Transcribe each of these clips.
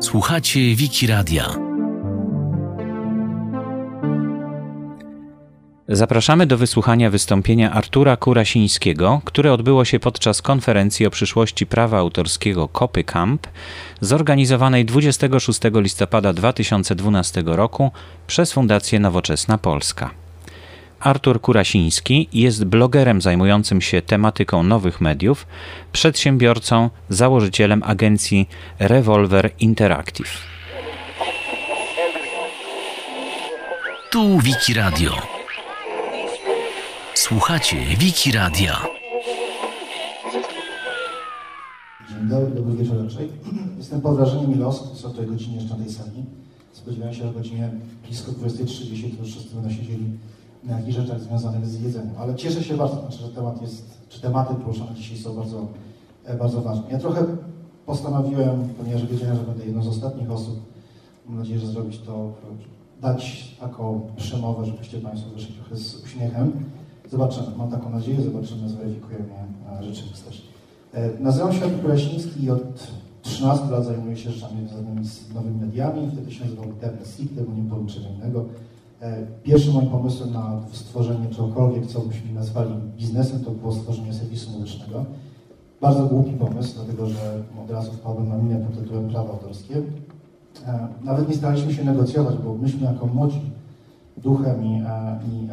Słuchacie Wiki Radia. Zapraszamy do wysłuchania wystąpienia Artura Kurasińskiego, które odbyło się podczas konferencji o przyszłości prawa autorskiego Kopy Camp, zorganizowanej 26 listopada 2012 roku przez Fundację Nowoczesna Polska. Artur Kurasiński jest blogerem zajmującym się tematyką nowych mediów, przedsiębiorcą, założycielem agencji Revolver Interactive. Tu Wiki Radio. Słuchacie Wiki Radia. Dzień dobry, dobry wieczór raczej. Jestem pod wrażeniem ile osób jest o tej godzinie jeszcze na tej sali. Spodziewałem się, że o godzinie blisko 20.30 to już wszyscy będą siedzieli na jakichś rzeczach związanych z jedzeniem. Ale cieszę się bardzo, znaczy, że temat jest, czy tematy poruszane dzisiaj są bardzo, e, bardzo ważne. Ja trochę postanowiłem, ponieważ wiedziałem, że będę jedną z ostatnich osób, mam nadzieję, że zrobić to, dać taką przemowę, żebyście Państwo wyszli trochę z uśmiechem. Zobaczymy, mam taką nadzieję, zobaczymy, zweryfikujemy rzeczywistość. E, nazywam się Artur Kraśnicki i od 13 lat zajmuję się rzeczami związanymi z nowymi mediami. Wtedy się nazywał Internet Stricte, bo nie było innego. E, Pierwszym moim pomysłem na stworzenie czegokolwiek, co byśmy nazwali biznesem, to było stworzenie serwisu muzycznego. Bardzo głupi pomysł, dlatego że od razu wpadłem na minę pod tytułem prawa autorskie. E, Nawet nie staraliśmy się negocjować, bo myśmy jako młodzi duchem i, e, i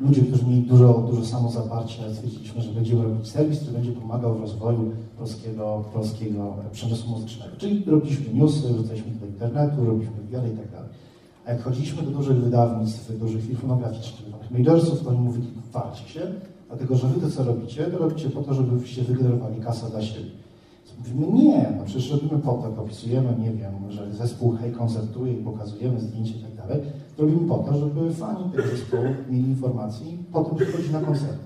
ludzie, którzy mieli dużo, dużo samozaparcia, stwierdziliśmy, że będziemy robić serwis, który będzie pomagał w rozwoju polskiego, polskiego przemysłu muzycznego. Czyli robiliśmy newsy, wrzucaliśmy do internetu, robiliśmy wywiady i tak dalej. A jak chodziliśmy do dużych wydawnictw, dużych firm fonograficznych, majorsów, to oni mówili, walcie się, dlatego że wy to, co robicie, to robicie po to, żebyście wygenerowali kasę dla siebie. Mówimy, nie, no przecież robimy po to, opisujemy, nie wiem, że zespół hej koncertuje i pokazujemy zdjęcie i tak dalej. Robimy po to, żeby fani tego zespołu mieli informacje i potem przychodzi na koncert.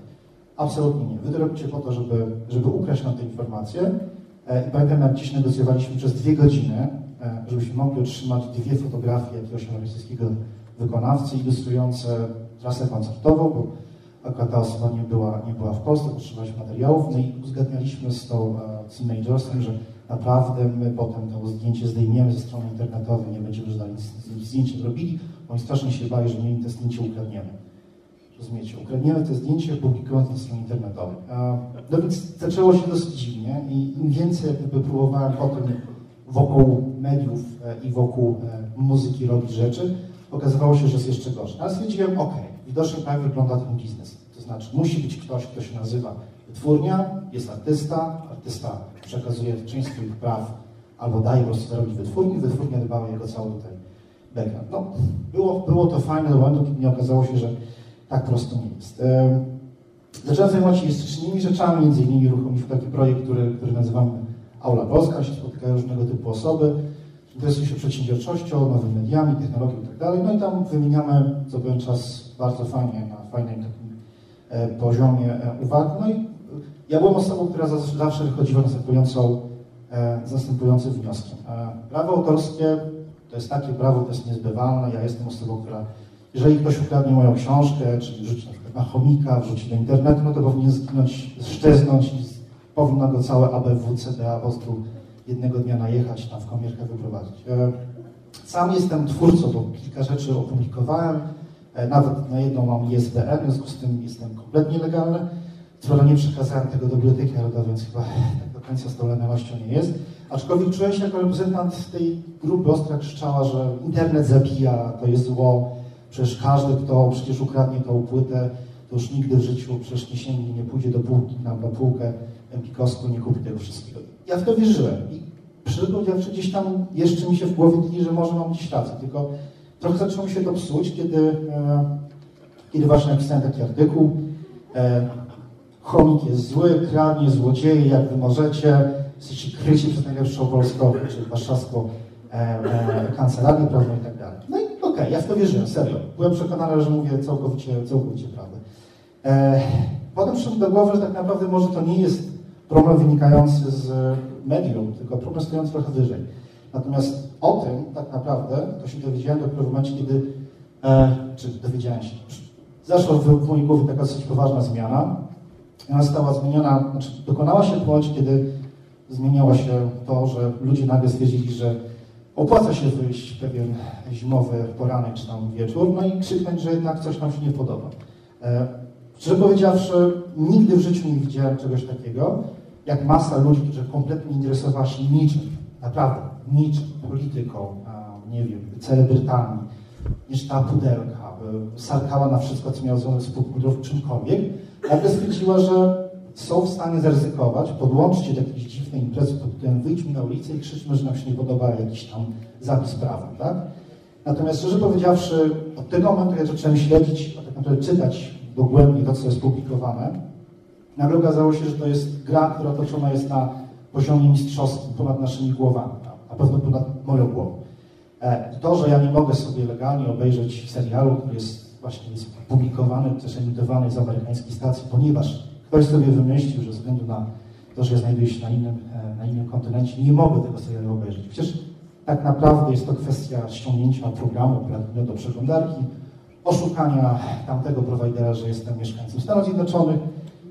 Absolutnie nie. Wy to robicie po to, żeby, żeby ukraść nam te informacje. E, I pamiętam, jak dziś negocjowaliśmy przez dwie godziny, żebyśmy mogli otrzymać dwie fotografie jakiegoś rosyjskiego wykonawcy ilustrujące trasę koncertową, bo akurat ta osoba nie była, nie była w Polsce, potrzebowaliśmy materiałów, no i uzgadnialiśmy z tą z Majorsem, że naprawdę my potem to zdjęcie zdejmiemy ze strony internetowej, nie będziemy już dalej zdjęcie robili, oni strasznie się bali, że my im te zdjęcie ukradniemy. Rozumiecie? Ukradniemy te zdjęcie, publikując na stronie internetowej. No więc zaczęło się dosyć dziwnie i im więcej jakby próbowałem potem wokół mediów e, i wokół e, muzyki robić rzeczy, okazywało się, że jest jeszcze gorzej. Ale stwierdziłem, ok, widocznie tak wygląda ten biznes. To znaczy musi być ktoś, kto się nazywa wytwórnia, jest artysta, artysta przekazuje część swoich praw albo daje po prostu zarobić wytwórni, wytwórnia dba o jego cały tutaj background. No, było, było to fajne do momentu, kiedy nie okazało się, że tak prosto nie jest. Zacząłem zajmować się jeszcze rzeczami, między innymi uruchomiliśmy taki projekt, który, który nazywamy Aula Polska, się spotykają różnego typu osoby, interesują się przedsiębiorczością, nowymi mediami, technologią. Tak no i tam wymieniamy co pewien czas bardzo fajnie, na fajnym takim e, poziomie e, uwag. No i ja byłem osobą, która zawsze wychodziła następującą, e, następującym wnioskiem. E, prawo autorskie to jest takie prawo, to jest niezbywalne. Ja jestem osobą, która, jeżeli ktoś ukradnie moją książkę, czyli rzuci na przykład na chomika, wrzuci do internetu, no to powinien zginąć, szczeznąć i powinno go całe ABW, CDA po prostu jednego dnia najechać, tam w komierkę wyprowadzić. E, sam jestem twórcą, bo kilka rzeczy opublikowałem, e, nawet na jedną mam ISBN, w związku z tym jestem kompletnie legalny. Co nie przekazałem tego do Biblioteki Narodowej, więc chyba tak do końca z tą nie jest. Aczkolwiek czułem się jako reprezentant tej grupy ostra krzyczała, że internet zabija, to jest zło. Przecież każdy, kto przecież ukradnie tą płytę, to już nigdy w życiu przecież nie sięgnie, nie pójdzie do półki, na półkę Empikowską, nie kupi tego wszystkiego. Ja w to wierzyłem i przypowiedziawszy gdzieś tam jeszcze mi się w głowie tli, że może mam gdzieś rację, tylko trochę zaczęło mi się to psuć, kiedy, e, kiedy właśnie napisałem taki artykuł. E, chomik jest zły, kradnie, złodzieje, jak wy możecie, jesteście kryci przez najlepszą polską, czy warszawską e, e, kancelarię prawną i tak dalej. No i okej, okay, ja w to wierzyłem, serio. Byłem przekonany, że mówię całkowicie, całkowicie prawdę. E, potem przyszło do głowy, że tak naprawdę może to nie jest problem wynikający z medium, tylko problem stojący trochę wyżej. Natomiast o tym tak naprawdę to się dowiedziałem dopiero w momencie, kiedy, e, czy dowiedziałem się, zaszła w, mojej głowie taka dosyć poważna zmiana, ona została zmieniona, znaczy dokonała się w momencie, kiedy zmieniało się to, że ludzie nagle stwierdzili, że opłaca się wyjść pewien zimowy poranek czy tam wieczór, no i krzyknąć, że jednak coś nam się nie podoba. E, szczerze powiedziawszy, nigdy w życiu nie widziałem czegoś takiego, jak masa ludzi, którzy kompletnie nie interesowała się niczym, naprawdę niczym, polityką, nie wiem, celebrytami, niż ta pudelka, sarkała na wszystko, co miało związek z popkulturą, czymkolwiek, nagle stwierdziła, że są w stanie zaryzykować, podłączyć do jakiejś dziwnej imprezy pod tytułem wyjdźmy na ulicę i krzyczmy, że nam się nie podoba jakiś tam zapis prawa, tak? Natomiast szczerze powiedziawszy, od tego momentu, jak zacząłem śledzić, a tak naprawdę czytać dogłębnie to, co jest publikowane, nagle okazało się, że to jest gra, która toczona jest na poziomie mistrzowskim ponad naszymi głowami, a pewno ponad moją głową. E, to, że ja nie mogę sobie legalnie obejrzeć serialu, który jest właśnie jest publikowany, też emitowany z amerykańskiej stacji, ponieważ ktoś sobie wymyślił, że ze względu na to, że ja znajduję się na innym, e, na innym kontynencie, nie mogę tego serialu obejrzeć. Przecież tak naprawdę jest to kwestia ściągnięcia programu operatywnego do przeglądarki, oszukania tamtego prowajdera, że jestem mieszkańcem Stanów Zjednoczonych,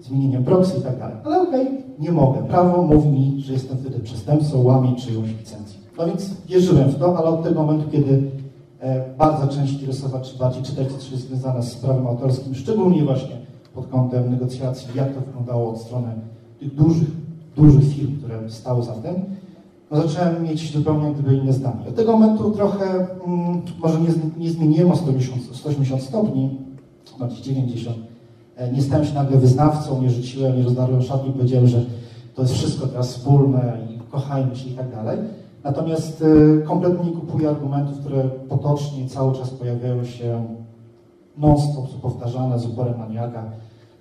zmienieniem proxy i tak dalej. Ale okej, okay, nie mogę. Prawo mówi mi, że jestem wtedy przestępcą, łamię czyjąś licencję. No więc wierzyłem w to, ale od tego momentu, kiedy e, bardzo część interesować, czy bardziej czytać, co jest związane z prawem autorskim, szczególnie właśnie pod kątem negocjacji, jak to wyglądało od strony tych dużych, dużych firm, które stały za tym, no zacząłem mieć zupełnie gdyby inne zdanie. Od tego momentu trochę, mm, może nie, nie zmieniłem o 180, 180 stopni, bardziej 90. E, nie stałem się nagle wyznawcą, nie rzuciłem, nie rozdarłem szatni, powiedziałem, że to jest wszystko teraz wspólne i kochajmy się i tak dalej. Natomiast y, kompletnie nie kupuję argumentów, które potocznie cały czas pojawiają się non-stop, powtarzane z uporem maniaka.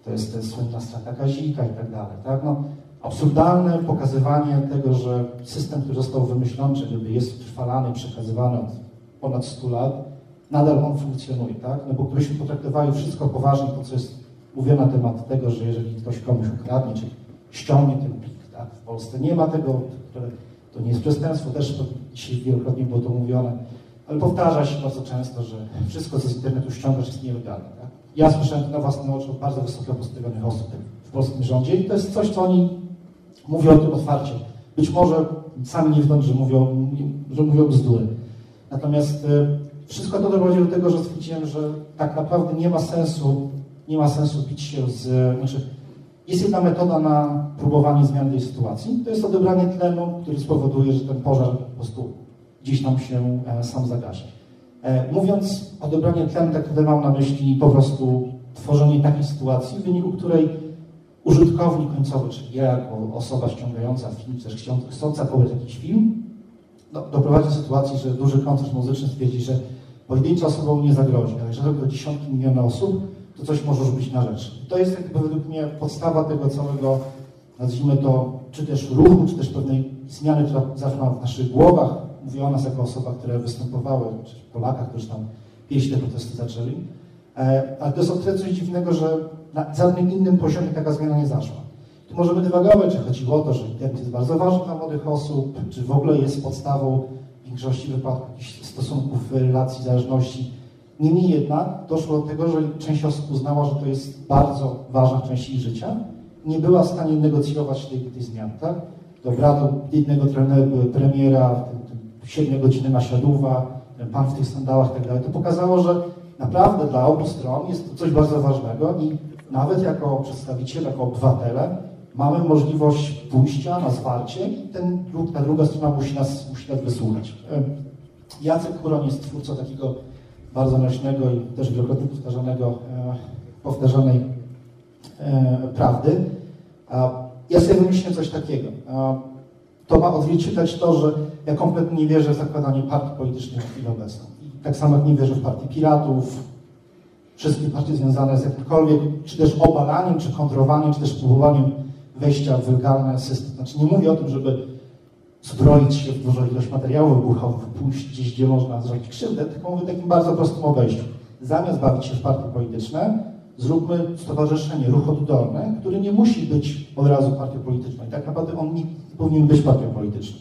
To jest, to słynna strata Kazika i tak dalej. Tak? No, absurdalne pokazywanie tego, że system, który został wymyślony, czy gdyby jest utrwalany, przekazywany od ponad 100 lat, nadal on funkcjonuje, tak? No bo gdybyśmy potraktowali wszystko poważnie, to co jest mówione na temat tego, że jeżeli ktoś komuś ukradnie, czy ściągnie ten plik, tak? W Polsce nie ma tego, to nie jest przestępstwo, też to dzisiaj wielokrotnie było to mówione, ale powtarza się bardzo często, że wszystko, co z internetu ściągasz, jest nielegalne. Tak? Ja słyszałem to na własne oczy od bardzo wysoko postawionych osób w polskim rządzie i to jest coś, co oni mówią o tym otwarcie. Być może sami nie wiedząc, że mówią, że mówią bzdury. Natomiast y, wszystko to doprowadzi do tego, że stwierdziłem, że tak naprawdę nie ma sensu, nie ma sensu bić się z, znaczy jest jedna metoda na próbowanie zmiany tej sytuacji. To jest odebranie tlenu, który spowoduje, że ten pożar po prostu gdzieś nam się e, sam zagasi. E, mówiąc odebranie tlenu, tak naprawdę mam na myśli po prostu tworzenie takiej sytuacji, w wyniku której użytkownik końcowy, czyli ja jako osoba ściągająca film, czy też chcąca pobrać jakiś film, do, doprowadzi do sytuacji, że duży koncert muzyczny stwierdzi, że pojedyncza osoba nie zagrozi, ale jeżeli to dziesiątki miliony osób, to coś może być na rzecz. I to jest jakby według mnie podstawa tego całego, nazwijmy to, czy też ruchu, czy też pewnej zmiany, która zaszła w naszych głowach. Mówię o nas jako osobach, które występowały, czy Polakach, którzy tam pieśń te protesty zaczęli. E, ale to jest o tyle coś dziwnego, że na żadnym innym poziomie taka zmiana nie zaszła. Tu możemy dywagować, czy chodziło o to, że internet jest bardzo ważny dla młodych osób, czy w ogóle jest podstawą w większości wypadków jakichś stosunków, relacji, zależności Niemniej jednak doszło do tego, że część osób uznała, że to jest bardzo ważna część ich życia nie była w stanie negocjować tej, tej zmiany. Tak? Dobra, do jednego premiera, siedmiu godziny naśladówa, pan w tych sandałach i tak dalej. To pokazało, że naprawdę dla obu stron jest to coś bardzo ważnego i nawet jako przedstawiciele, jako obywatele mamy możliwość pójścia na zwarcie i ten, ta druga strona musi nas, musi nas wysłuchać. Jacek Kuron jest twórcą takiego bardzo nośnego i też wielokrotnie powtarzanego, e, powtarzanej e, prawdy. Ja sobie wymyśliłem coś takiego. To ma odzwierciedlać to, że ja kompletnie nie wierzę w zakładanie partii politycznych w chwili obecnej. Tak samo jak nie wierzę w partii piratów, wszystkie partie związane z jakimkolwiek, czy też obalaniem, czy kontrowaniem, czy też próbowaniem wejścia w legalny system. Znaczy nie mówię o tym, żeby zbroić się w dużą ilość materiałów wybuchowych, pójść gdzieś, gdzie można zrobić krzywdę, tylko mówię takim bardzo prostym obejściu. Zamiast bawić się w partie polityczne, zróbmy stowarzyszenie, ruch oddolny, który nie musi być od razu partią polityczną. I tak naprawdę on nie powinien być partią polityczną.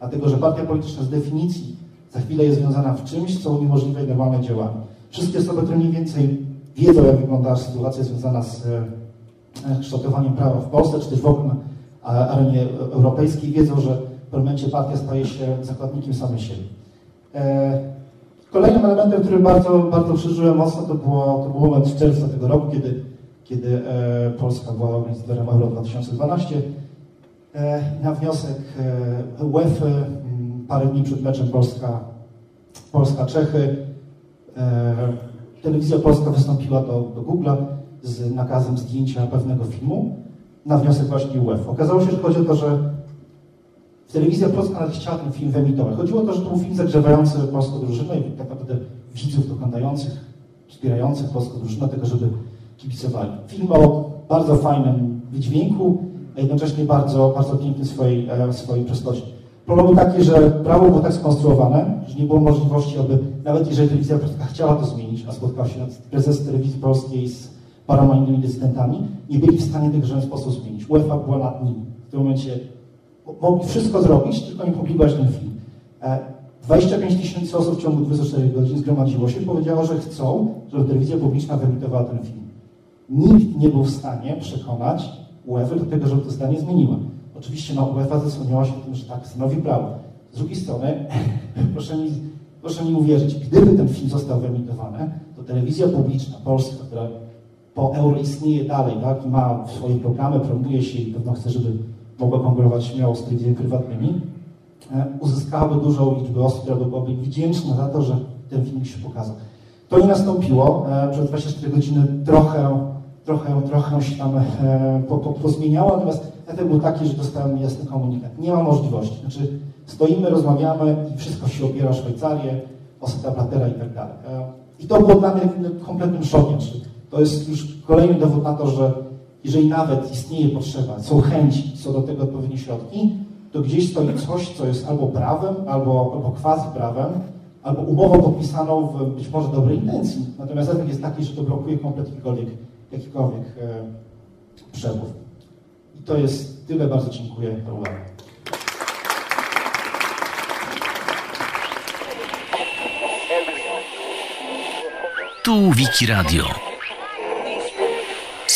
Dlatego, że partia polityczna z definicji za chwilę jest związana w czymś, co uniemożliwia normalne działanie. Wszystkie osoby, które mniej więcej wiedzą, jak wygląda sytuacja związana z e, kształtowaniem prawa w Polsce, czy też w ogóle arenie europejskiej, wiedzą, że pewnym momencie partia staje się zakładnikiem samej siebie. Kolejnym elementem, który bardzo, bardzo przeżyłem mocno, to, było, to był moment czerwca tego roku, kiedy, kiedy Polska była organizatorem Euro 2012. Na wniosek UEFA parę dni przed meczem Polska, Polska-Czechy telewizja polska wystąpiła do, do Google'a z nakazem zdjęcia pewnego filmu na wniosek właśnie UEFA. Okazało się, że chodzi o to, że telewizja polska nawet chciała ten film wyemitować. Chodziło o to, że to był film zagrzewający polską drużynę i tak naprawdę widzów oglądających, wspierających polską drużynę, tego, żeby kibicowali. Film o bardzo fajnym wydźwięku, a jednocześnie bardzo, bardzo piękny w swojej, e, swojej prostocie. Problem był taki, że prawo było tak skonstruowane, że nie było możliwości, aby nawet jeżeli telewizja polska chciała to zmienić, a spotkał się prezes telewizji polskiej z paroma innymi decydentami, nie byli w stanie tego w żaden sposób zmienić. UEFA była nad nimi. W tym momencie mogli wszystko zrobić, tylko nie publikować ten film. 25 e, tysięcy osób w ciągu 24 godzin zgromadziło się i powiedziało, że chcą, żeby telewizja publiczna wyemitowała ten film. Nikt nie był w stanie przekonać UEFA do tego, żeby to zdanie zmieniła. Oczywiście no, UEFA zasłoniła się tym, że tak stanowi prawo. Z drugiej strony, proszę mi, proszę mi uwierzyć, gdyby ten film został wyemitowany, to telewizja publiczna, polska, która po euro istnieje dalej, tak, ma swoje programy, promuje się i pewno chce, żeby mogła konkurować śmiało z telewizjami prywatnymi, e, uzyskałaby dużą liczbę osób, która byłaby wdzięczna za to, że ten film się pokazał. To nie nastąpiło. E, przez 24 godziny trochę, trochę, trochę się tam e, po, po, pozmieniało, natomiast efekt był taki, że dostałem jasny komunikat. Nie ma możliwości. Znaczy, stoimy, rozmawiamy i wszystko się opiera o Szwajcarię, o Blatera i tak dalej. I to było dla mnie kompletnym szokiem. To jest już kolejny dowód na to, że jeżeli nawet istnieje potrzeba, są chęci, są do tego odpowiednie środki, to gdzieś stoi coś, co jest albo prawem, albo, albo quasi prawem, albo umową podpisaną w być może dobrej intencji. Natomiast efekt jest taki, że to blokuje kompletnie jakikolwiek, jakikolwiek e, przepływ. I to jest tyle. Bardzo dziękuję za uwagę. Tu Wiki Radio.